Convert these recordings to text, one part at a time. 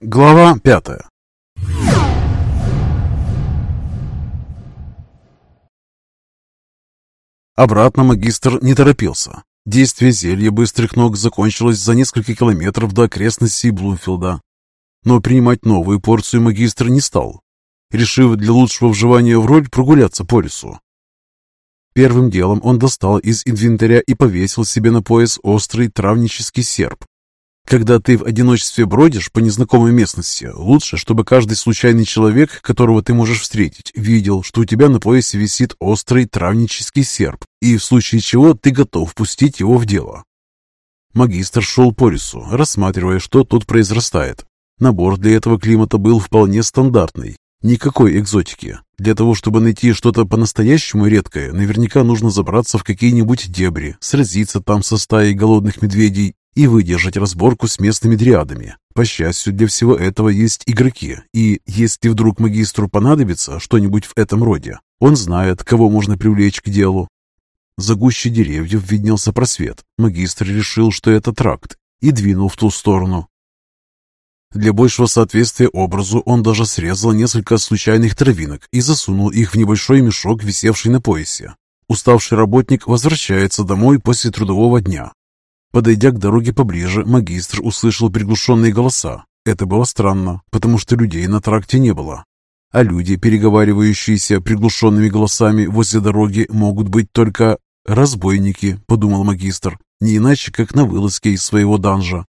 Глава пятая Обратно магистр не торопился. Действие зелья быстрых ног закончилось за несколько километров до окрестностей Блумфилда. Но принимать новую порцию магистр не стал, решив для лучшего вживания в роль прогуляться по лесу. Первым делом он достал из инвентаря и повесил себе на пояс острый травнический серп. Когда ты в одиночестве бродишь по незнакомой местности, лучше, чтобы каждый случайный человек, которого ты можешь встретить, видел, что у тебя на поясе висит острый травнический серп, и в случае чего ты готов пустить его в дело. Магистр шел по лесу, рассматривая, что тут произрастает. Набор для этого климата был вполне стандартный, Никакой экзотики. Для того, чтобы найти что-то по-настоящему редкое, наверняка нужно забраться в какие-нибудь дебри, сразиться там со стаей голодных медведей и выдержать разборку с местными дриадами. По счастью, для всего этого есть игроки, и если вдруг магистру понадобится что-нибудь в этом роде, он знает, кого можно привлечь к делу. За гуще деревьев виднелся просвет. Магистр решил, что это тракт, и двинул в ту сторону. Для большего соответствия образу он даже срезал несколько случайных травинок и засунул их в небольшой мешок, висевший на поясе. Уставший работник возвращается домой после трудового дня. Подойдя к дороге поближе, магистр услышал приглушенные голоса. Это было странно, потому что людей на тракте не было. А люди, переговаривающиеся приглушенными голосами возле дороги, могут быть только разбойники, подумал магистр, не иначе, как на вылазке из своего данжа.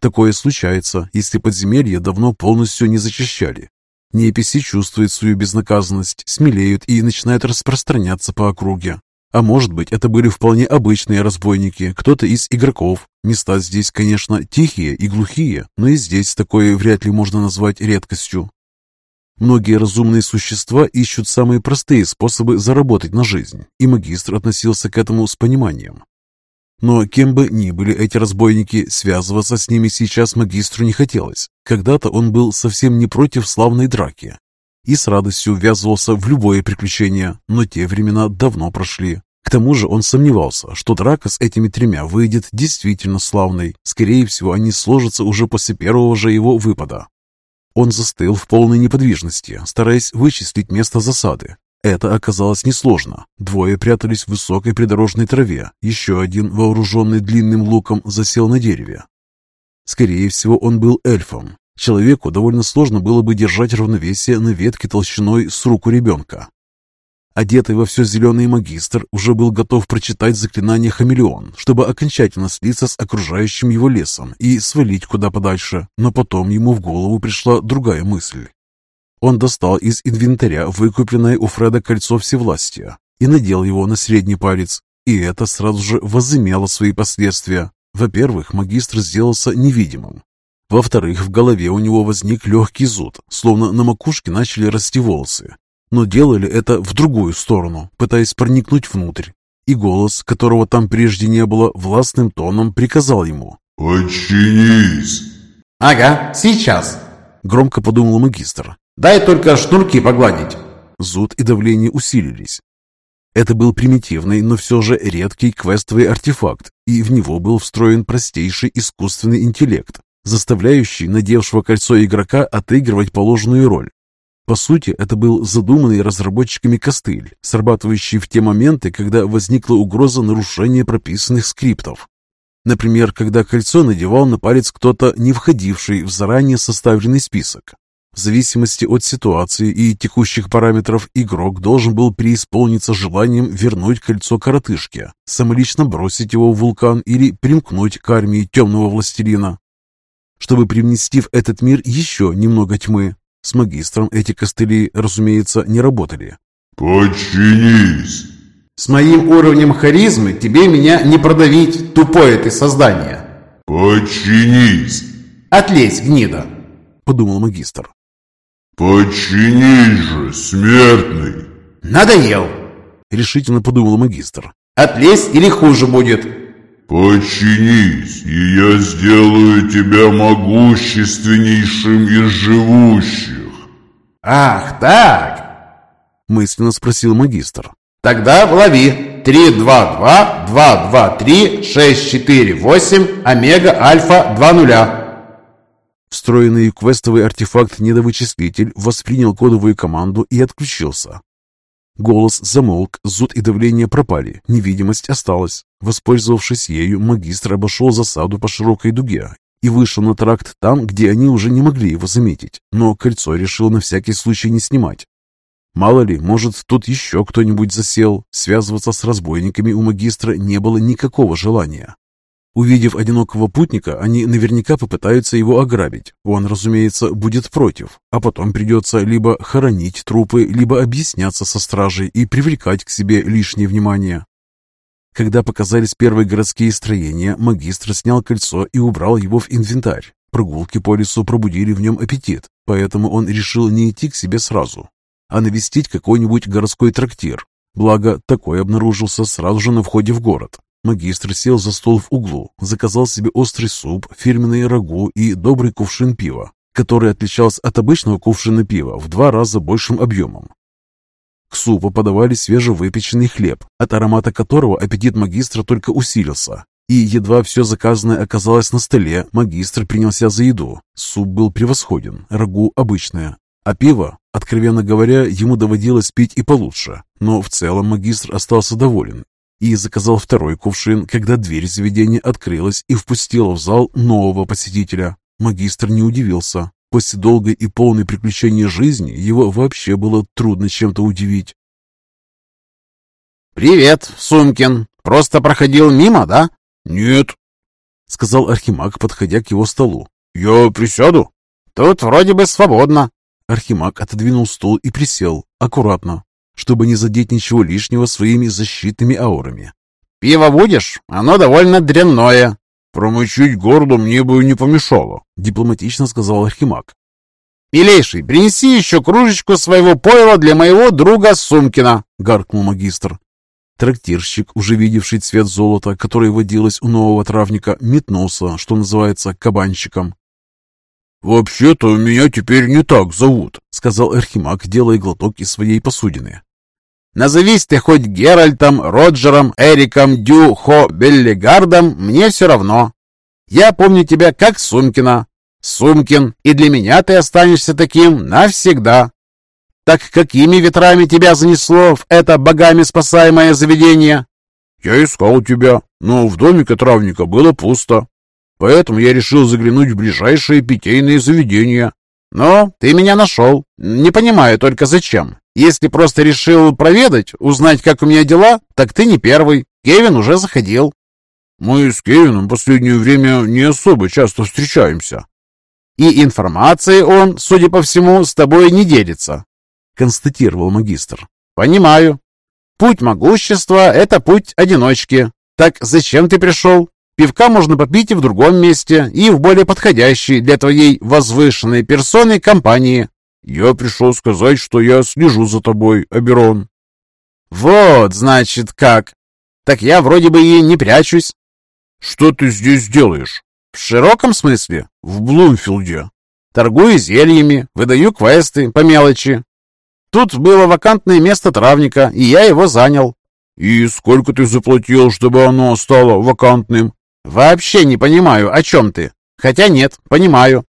Такое случается, если подземелья давно полностью не зачищали. Неписи чувствуют свою безнаказанность, смелеют и начинают распространяться по округе. А может быть, это были вполне обычные разбойники, кто-то из игроков. Места здесь, конечно, тихие и глухие, но и здесь такое вряд ли можно назвать редкостью. Многие разумные существа ищут самые простые способы заработать на жизнь, и магистр относился к этому с пониманием. Но кем бы ни были эти разбойники, связываться с ними сейчас магистру не хотелось. Когда-то он был совсем не против славной драки и с радостью ввязывался в любое приключение, но те времена давно прошли. К тому же он сомневался, что драка с этими тремя выйдет действительно славной. Скорее всего, они сложатся уже после первого же его выпада. Он застыл в полной неподвижности, стараясь вычислить место засады. Это оказалось несложно. Двое прятались в высокой придорожной траве, еще один, вооруженный длинным луком, засел на дереве. Скорее всего, он был эльфом. Человеку довольно сложно было бы держать равновесие на ветке толщиной с руку ребенка. Одетый во все зеленый магистр уже был готов прочитать заклинание «Хамелеон», чтобы окончательно слиться с окружающим его лесом и свалить куда подальше, но потом ему в голову пришла другая мысль. Он достал из инвентаря выкупленное у Фреда кольцо всевластия и надел его на средний палец, и это сразу же возымело свои последствия. Во-первых, магистр сделался невидимым. Во-вторых, в голове у него возник легкий зуд, словно на макушке начали расти волосы. Но делали это в другую сторону, пытаясь проникнуть внутрь. И голос, которого там прежде не было, властным тоном приказал ему «Подчинись!» «Ага, сейчас!» — громко подумал магистр. Дай только шнурки погладить. Зуд и давление усилились. Это был примитивный, но все же редкий квестовый артефакт, и в него был встроен простейший искусственный интеллект, заставляющий надевшего кольцо игрока отыгрывать положенную роль. По сути, это был задуманный разработчиками костыль, срабатывающий в те моменты, когда возникла угроза нарушения прописанных скриптов. Например, когда кольцо надевал на палец кто-то, не входивший в заранее составленный список. В зависимости от ситуации и текущих параметров игрок должен был преисполниться желанием вернуть кольцо коротышке, самолично бросить его в вулкан или примкнуть к армии темного властелина, чтобы привнести в этот мир еще немного тьмы. С магистром эти костыли, разумеется, не работали. «Подчинись!» «С моим уровнем харизмы тебе меня не продавить, тупое ты создание!» «Подчинись!» «Отлезь, гнида!» — подумал магистр. «Подчинись же, смертный!» «Надоел!» — решительно подумал магистр. «Отлезь или хуже будет!» «Подчинись, и я сделаю тебя могущественнейшим из живущих!» «Ах, так!» — мысленно спросил магистр. «Тогда лови! Три, два, два, два, два, три, шесть, четыре, восемь, омега, альфа, два нуля!» Встроенный квестовый артефакт-недовычислитель воспринял кодовую команду и отключился. Голос замолк, зуд и давление пропали, невидимость осталась. Воспользовавшись ею, магистр обошел засаду по широкой дуге и вышел на тракт там, где они уже не могли его заметить, но кольцо решил на всякий случай не снимать. Мало ли, может, тут еще кто-нибудь засел. Связываться с разбойниками у магистра не было никакого желания. Увидев одинокого путника, они наверняка попытаются его ограбить. Он, разумеется, будет против, а потом придется либо хоронить трупы, либо объясняться со стражей и привлекать к себе лишнее внимание. Когда показались первые городские строения, магистр снял кольцо и убрал его в инвентарь. Прогулки по лесу пробудили в нем аппетит, поэтому он решил не идти к себе сразу, а навестить какой-нибудь городской трактир. Благо, такой обнаружился сразу же на входе в город. Магистр сел за стол в углу, заказал себе острый суп, фирменные рагу и добрый кувшин пива, который отличался от обычного кувшина пива в два раза большим объемом. К супу подавали свежевыпеченный хлеб, от аромата которого аппетит магистра только усилился. И едва все заказанное оказалось на столе, магистр принялся за еду. Суп был превосходен, рагу обычное, а пиво, откровенно говоря, ему доводилось пить и получше. Но в целом магистр остался доволен и заказал второй кувшин, когда дверь заведения открылась и впустила в зал нового посетителя. Магистр не удивился. После долгой и полной приключения жизни его вообще было трудно чем-то удивить. «Привет, Сумкин! Просто проходил мимо, да?» «Нет», — сказал Архимаг, подходя к его столу. «Я присяду?» «Тут вроде бы свободно». Архимаг отодвинул стул и присел, аккуратно, чтобы не задеть ничего лишнего своими защитными аурами. «Пиво будешь? Оно довольно дрянное». «Промочить горло мне бы не помешало», — дипломатично сказал Архимаг. «Милейший, принеси еще кружечку своего пойла для моего друга Сумкина», — гаркнул магистр. Трактирщик, уже видевший цвет золота, который водилось у нового травника, метнулся, что называется, кабанчиком. «Вообще-то меня теперь не так зовут», — сказал Архимаг, делая глоток из своей посудины. Назовись ты хоть Геральтом, Роджером, Эриком, Дю, Хо, Беллигардом, мне все равно. Я помню тебя как Сумкина. Сумкин, и для меня ты останешься таким навсегда. Так какими ветрами тебя занесло в это богами спасаемое заведение? Я искал тебя, но в домике травника было пусто. Поэтому я решил заглянуть в ближайшие питейные заведения. Но ты меня нашел. Не понимаю только зачем. Если просто решил проведать, узнать, как у меня дела, так ты не первый. Кевин уже заходил. Мы с Кевином в последнее время не особо часто встречаемся. И информацией он, судя по всему, с тобой не делится, констатировал магистр. Понимаю. Путь могущества — это путь одиночки. Так зачем ты пришел? Пивка можно попить и в другом месте, и в более подходящей для твоей возвышенной персоны компании. «Я пришел сказать, что я слежу за тобой, Аберон». «Вот, значит, как. Так я вроде бы и не прячусь». «Что ты здесь делаешь?» «В широком смысле?» «В Блумфилде». «Торгую зельями, выдаю квесты по мелочи. Тут было вакантное место травника, и я его занял». «И сколько ты заплатил, чтобы оно стало вакантным?» «Вообще не понимаю, о чем ты. Хотя нет, понимаю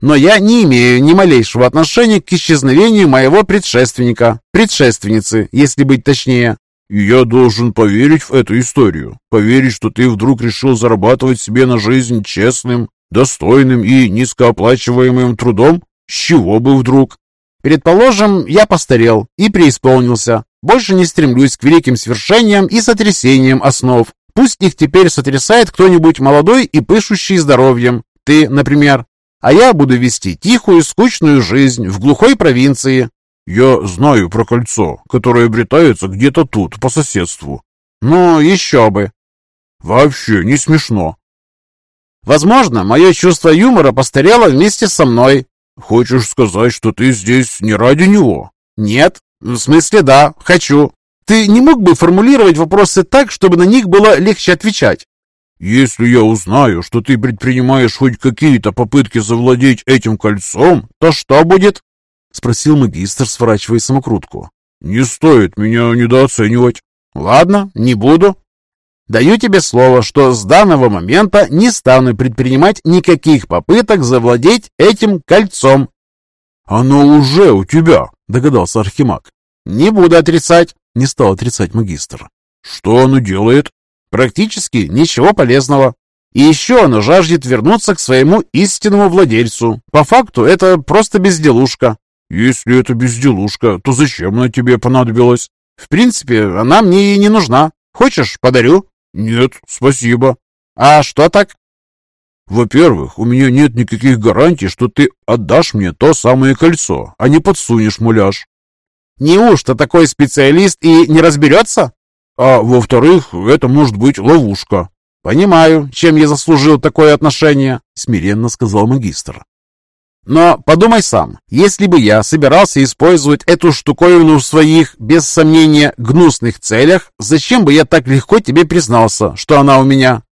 но я не имею ни малейшего отношения к исчезновению моего предшественника, предшественницы, если быть точнее. И я должен поверить в эту историю, поверить, что ты вдруг решил зарабатывать себе на жизнь честным, достойным и низкооплачиваемым трудом? С чего бы вдруг? Предположим, я постарел и преисполнился. Больше не стремлюсь к великим свершениям и сотрясениям основ. Пусть их теперь сотрясает кто-нибудь молодой и пышущий здоровьем. Ты, например а я буду вести тихую, скучную жизнь в глухой провинции. Я знаю про кольцо, которое обретается где-то тут, по соседству. Ну, еще бы. Вообще не смешно. Возможно, мое чувство юмора постарело вместе со мной. Хочешь сказать, что ты здесь не ради него? Нет, в смысле да, хочу. Ты не мог бы формулировать вопросы так, чтобы на них было легче отвечать? «Если я узнаю, что ты предпринимаешь хоть какие-то попытки завладеть этим кольцом, то что будет?» — спросил магистр, сворачивая самокрутку. «Не стоит меня недооценивать». «Ладно, не буду». Даю тебе слово, что с данного момента не стану предпринимать никаких попыток завладеть этим кольцом. Оно уже у тебя, догадался Архимаг. Не буду отрицать, не стал отрицать магистр. Что оно делает? Практически ничего полезного. И еще оно жаждет вернуться к своему истинному владельцу. По факту это просто безделушка. Если это безделушка, то зачем она тебе понадобилась? В принципе, она мне и не нужна. Хочешь, подарю? «Нет, спасибо». «А что так?» «Во-первых, у меня нет никаких гарантий, что ты отдашь мне то самое кольцо, а не подсунешь муляж». «Неужто такой специалист и не разберется?» «А во-вторых, это может быть ловушка». «Понимаю, чем я заслужил такое отношение», — смиренно сказал магистр. Но подумай сам, если бы я собирался использовать эту штуковину в своих, без сомнения, гнусных целях, зачем бы я так легко тебе признался, что она у меня?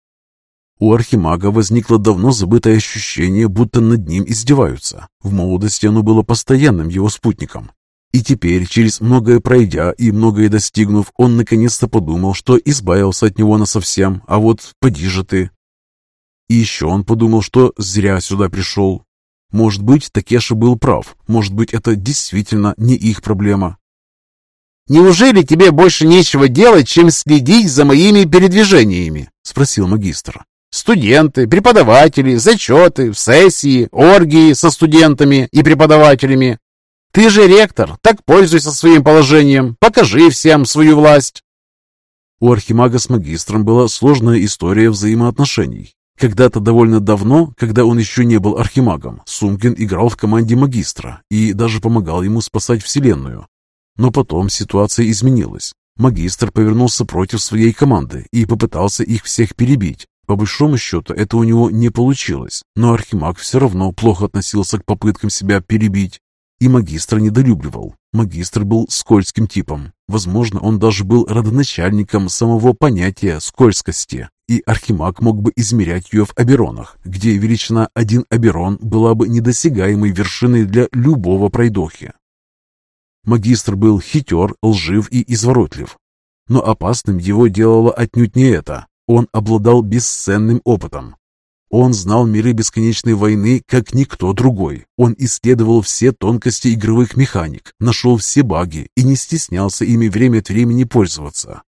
У Архимага возникло давно забытое ощущение, будто над ним издеваются. В молодости оно было постоянным его спутником. И теперь, через многое пройдя и многое достигнув, он наконец-то подумал, что избавился от него насовсем, а вот поди же ты. И еще он подумал, что зря сюда пришел, может быть, Такеша был прав. Может быть, это действительно не их проблема. «Неужели тебе больше нечего делать, чем следить за моими передвижениями?» — спросил магистр. «Студенты, преподаватели, зачеты, сессии, оргии со студентами и преподавателями. Ты же ректор, так пользуйся своим положением, покажи всем свою власть». У архимага с магистром была сложная история взаимоотношений. Когда-то довольно давно, когда он еще не был архимагом, Сумкин играл в команде магистра и даже помогал ему спасать Вселенную. Но потом ситуация изменилась. Магистр повернулся против своей команды и попытался их всех перебить. По большому счету это у него не получилось, но архимаг все равно плохо относился к попыткам себя перебить. И магистра недолюбливал. Магистр был скользким типом. Возможно, он даже был родоначальником самого понятия скользкости и Архимаг мог бы измерять ее в оберонах, где величина один оберон была бы недосягаемой вершиной для любого пройдохи. Магистр был хитер, лжив и изворотлив. Но опасным его делало отнюдь не это. Он обладал бесценным опытом. Он знал миры бесконечной войны, как никто другой. Он исследовал все тонкости игровых механик, нашел все баги и не стеснялся ими время от времени пользоваться.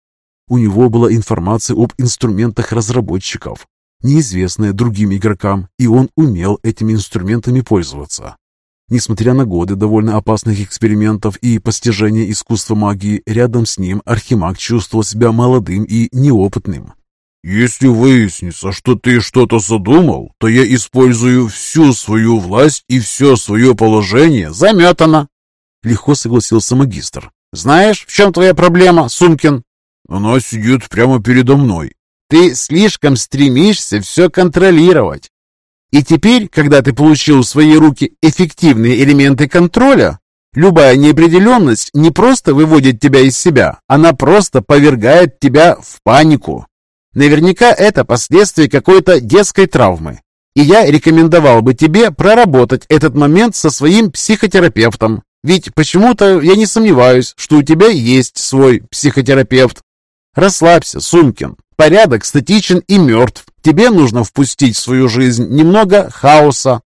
У него была информация об инструментах разработчиков, неизвестная другим игрокам, и он умел этими инструментами пользоваться. Несмотря на годы довольно опасных экспериментов и постижения искусства магии, рядом с ним Архимаг чувствовал себя молодым и неопытным. «Если выяснится, что ты что-то задумал, то я использую всю свою власть и все свое положение заметано», — легко согласился магистр. «Знаешь, в чем твоя проблема, Сумкин?» Она сидит прямо передо мной. Ты слишком стремишься все контролировать. И теперь, когда ты получил в свои руки эффективные элементы контроля, любая неопределенность не просто выводит тебя из себя, она просто повергает тебя в панику. Наверняка это последствия какой-то детской травмы. И я рекомендовал бы тебе проработать этот момент со своим психотерапевтом. Ведь почему-то я не сомневаюсь, что у тебя есть свой психотерапевт. Расслабься, Сумкин. Порядок статичен и мертв. Тебе нужно впустить в свою жизнь немного хаоса.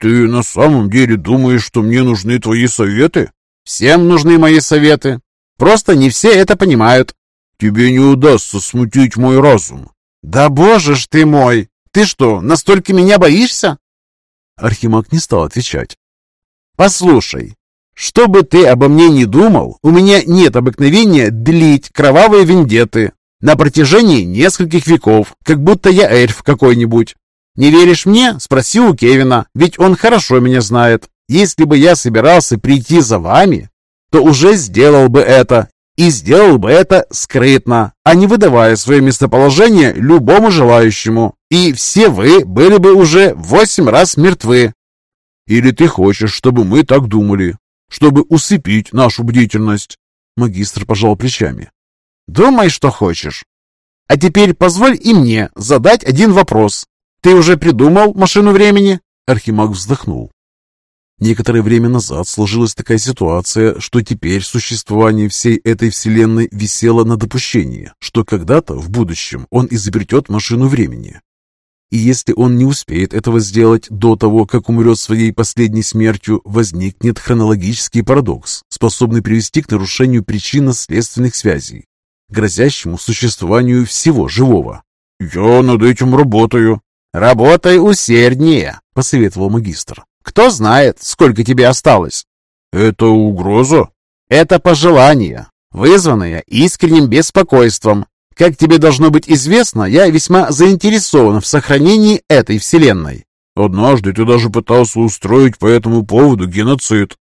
Ты на самом деле думаешь, что мне нужны твои советы? Всем нужны мои советы. Просто не все это понимают. Тебе не удастся смутить мой разум. Да боже ж ты мой! Ты что, настолько меня боишься? Архимаг не стал отвечать. Послушай, что бы ты обо мне ни думал, у меня нет обыкновения длить кровавые вендеты на протяжении нескольких веков, как будто я эльф какой-нибудь. Не веришь мне? Спроси у Кевина, ведь он хорошо меня знает. Если бы я собирался прийти за вами, то уже сделал бы это, и сделал бы это скрытно, а не выдавая свое местоположение любому желающему. И все вы были бы уже восемь раз мертвы. Или ты хочешь, чтобы мы так думали? чтобы усыпить нашу бдительность. Магистр пожал плечами. Думай, что хочешь. А теперь позволь и мне задать один вопрос. Ты уже придумал машину времени? Архимаг вздохнул. Некоторое время назад сложилась такая ситуация, что теперь существование всей этой вселенной висело на допущении, что когда-то в будущем он изобретет машину времени. И если он не успеет этого сделать до того, как умрет своей последней смертью, возникнет хронологический парадокс, способный привести к нарушению причинно-следственных связей, грозящему существованию всего живого. «Я над этим работаю». «Работай усерднее», — посоветовал магистр. Кто знает, сколько тебе осталось?» «Это угроза?» «Это пожелание, вызванное искренним беспокойством. Как тебе должно быть известно, я весьма заинтересован в сохранении этой вселенной». «Однажды ты даже пытался устроить по этому поводу геноцид».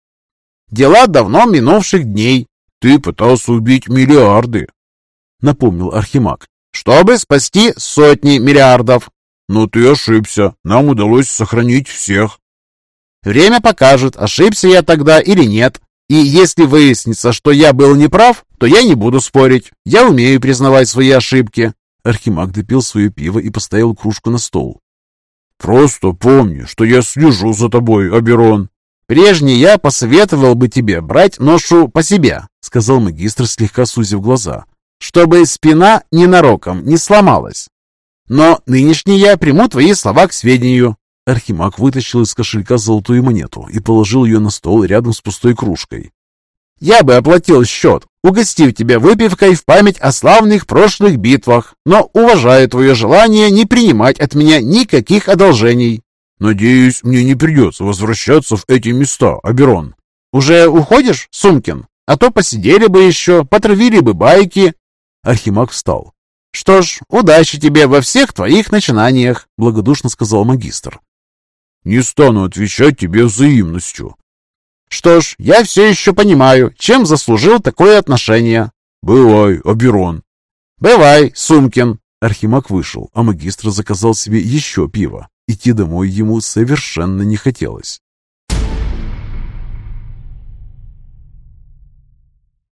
«Дела давно минувших дней». «Ты пытался убить миллиарды», — напомнил Архимаг, «чтобы спасти сотни миллиардов». «Но ты ошибся. Нам удалось сохранить всех». Время покажет, ошибся я тогда или нет. И если выяснится, что я был неправ, то я не буду спорить. Я умею признавать свои ошибки». Архимаг допил свое пиво и поставил кружку на стол. «Просто помни, что я слежу за тобой, Аберон». «Прежний я посоветовал бы тебе брать ношу по себе», — сказал магистр, слегка сузив глаза, «чтобы спина ненароком не сломалась. Но нынешний я приму твои слова к сведению. Архимаг вытащил из кошелька золотую монету и положил ее на стол рядом с пустой кружкой. «Я бы оплатил счет, угостив тебя выпивкой в память о славных прошлых битвах, но уважаю твое желание не принимать от меня никаких одолжений». «Надеюсь, мне не придется возвращаться в эти места, Аберон». «Уже уходишь, Сумкин? А то посидели бы еще, потравили бы байки». Архимаг встал. «Что ж, удачи тебе во всех твоих начинаниях», — благодушно сказал магистр. Не стану отвечать тебе взаимностью. Что ж, я все еще понимаю, чем заслужил такое отношение. Бывай, Аберон. Бывай, Сумкин. Архимаг вышел, а магистр заказал себе еще пиво. Идти домой ему совершенно не хотелось.